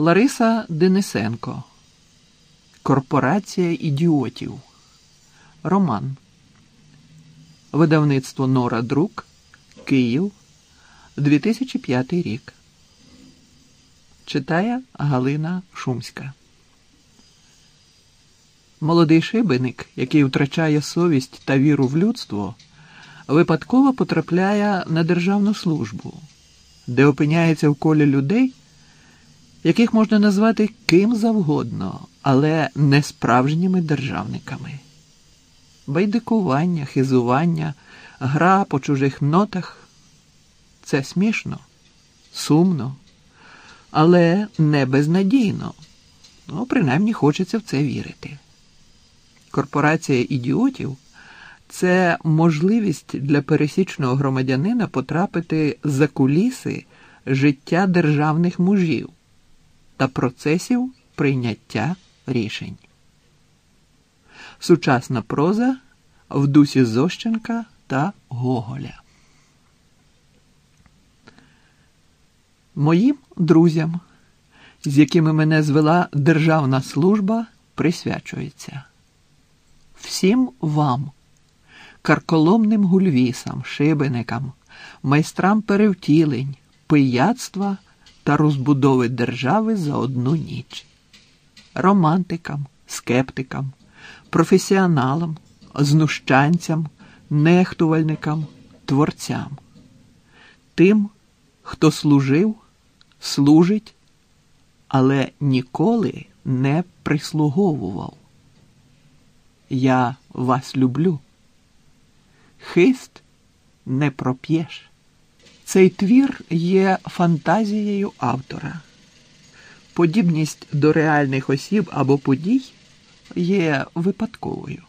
Лариса Денисенко. Корпорація ідіотів. Роман. Видавництво Нора Друк. Київ. 2005 рік. Читає Галина Шумська. Молодий шибеник, який втрачає совість та віру в людство, випадково потрапляє на державну службу, де опиняється в колі людей, яких можна назвати ким завгодно, але не справжніми державниками. Байдикування, хизування, гра по чужих нотах це смішно, сумно, але не безнадійно. Ну, принаймні хочеться в це вірити. Корпорація ідіотів це можливість для пересічного громадянина потрапити за куліси життя державних мужів та процесів прийняття рішень. Сучасна проза в дусі Зощенка та Гоголя. Моїм друзям, з якими мене звела державна служба, присвячується всім вам, карколомним гульвісам, шибеникам, майстрам перевтілень, пияцтва та розбудови держави за одну ніч, романтикам, скептикам, професіоналам, знущанцям, нехтувальникам, творцям, тим, хто служив, служить, але ніколи не прислуговував. Я вас люблю. Хист не проп'єш. Цей твір є фантазією автора. Подібність до реальних осіб або подій є випадковою.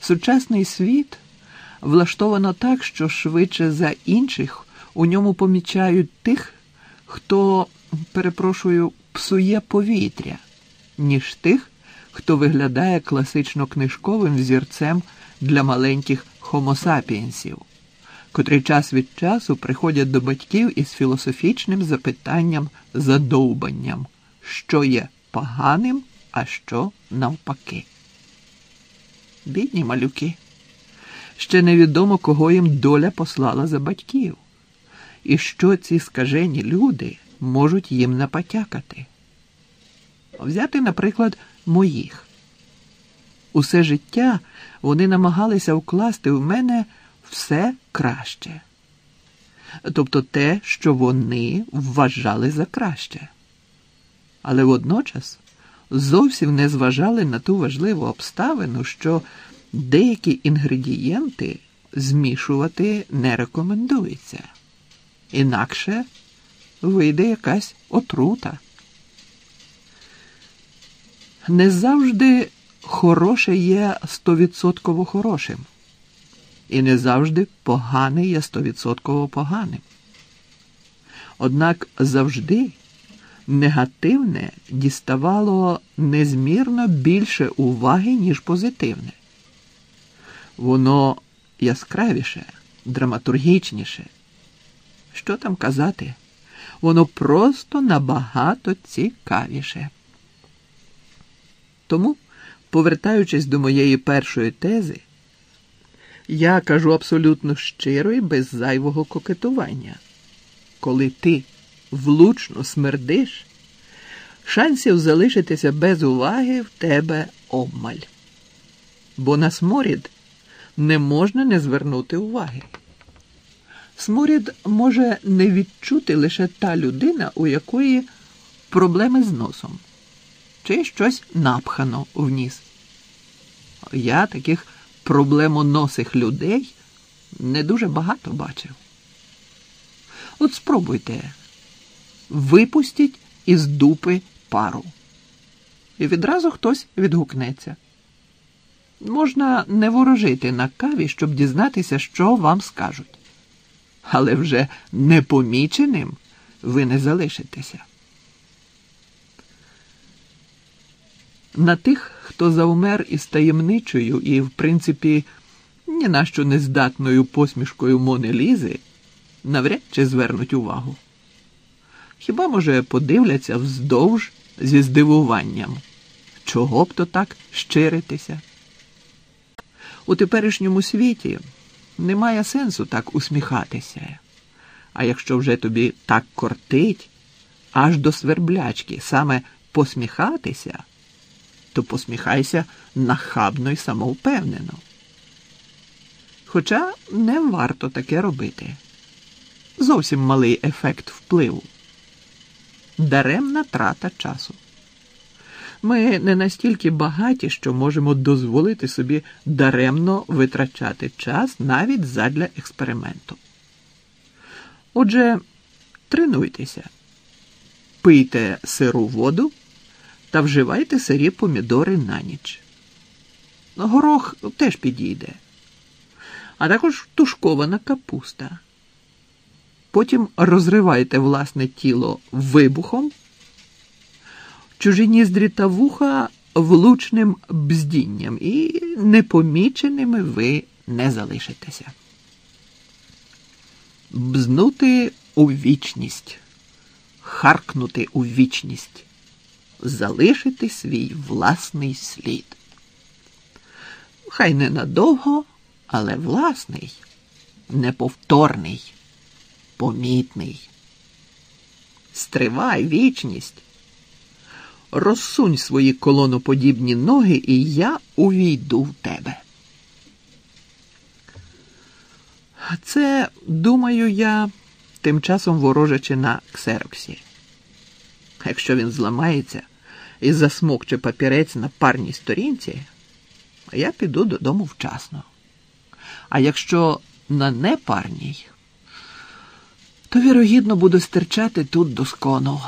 Сучасний світ влаштовано так, що швидше за інших у ньому помічають тих, хто, перепрошую, псує повітря ніж тих, хто виглядає класично книжковим взірцем для маленьких хомосапіенсів, котрі час від часу приходять до батьків із філософічним запитанням задовбанням, що є поганим, а що навпаки. Бідні малюки. Ще невідомо, кого їм доля послала за батьків, і що ці скажені люди можуть їм напотякати. Взяти, наприклад, моїх. Усе життя вони намагалися вкласти в мене все краще, тобто те, що вони вважали за краще. Але водночас зовсім не зважали на ту важливу обставину, що деякі інгредієнти змішувати не рекомендується, інакше вийде якась отрута. Не завжди хороше є стовідсотково хорошим, і не завжди погане є стовідсотково поганим. Однак завжди негативне діставало незмірно більше уваги, ніж позитивне. Воно яскравіше, драматургічніше. Що там казати? Воно просто набагато цікавіше. Тому, повертаючись до моєї першої тези, я кажу абсолютно щиро і без зайвого кокетування. Коли ти влучно смердиш, шансів залишитися без уваги в тебе обмаль. Бо на сморід не можна не звернути уваги. Сморід може не відчути лише та людина, у якої проблеми з носом чи щось напхано в ніс. Я таких проблемоносих людей не дуже багато бачив. От спробуйте, випустіть із дупи пару. І відразу хтось відгукнеться. Можна не ворожити на каві, щоб дізнатися, що вам скажуть. Але вже непоміченим ви не залишитеся. На тих, хто завмер із таємничою і, в принципі, ні на що нездатною посмішкою Мони Лізи, навряд чи звернуть увагу. Хіба, може, подивляться вздовж зі здивуванням? Чого б то так щиритися? У теперішньому світі немає сенсу так усміхатися. А якщо вже тобі так кортить, аж до сверблячки саме посміхатися, то посміхайся нахабно й самовпевнено. Хоча не варто таке робити. Зовсім малий ефект впливу. Даремна трата часу. Ми не настільки багаті, що можемо дозволити собі даремно витрачати час навіть задля експерименту. Отже, тренуйтеся, пийте сиру воду та вживайте сирі помідори на ніч. Горох теж підійде, а також тушкована капуста. Потім розривайте власне тіло вибухом, чужі ніздрі та вуха влучним бздінням, і непоміченими ви не залишитеся. Бзнути у вічність, харкнути у вічність, залишити свій власний слід. Хай ненадовго, але власний, неповторний, помітний. Стривай вічність. Розсунь свої колоноподібні ноги, і я увійду в тебе. Це, думаю, я тим часом ворожачи на ксероксі. Якщо він зламається і засмокче папірець на парній сторінці, я піду додому вчасно. А якщо на непарній, то вірогідно буду стирчати тут до скону.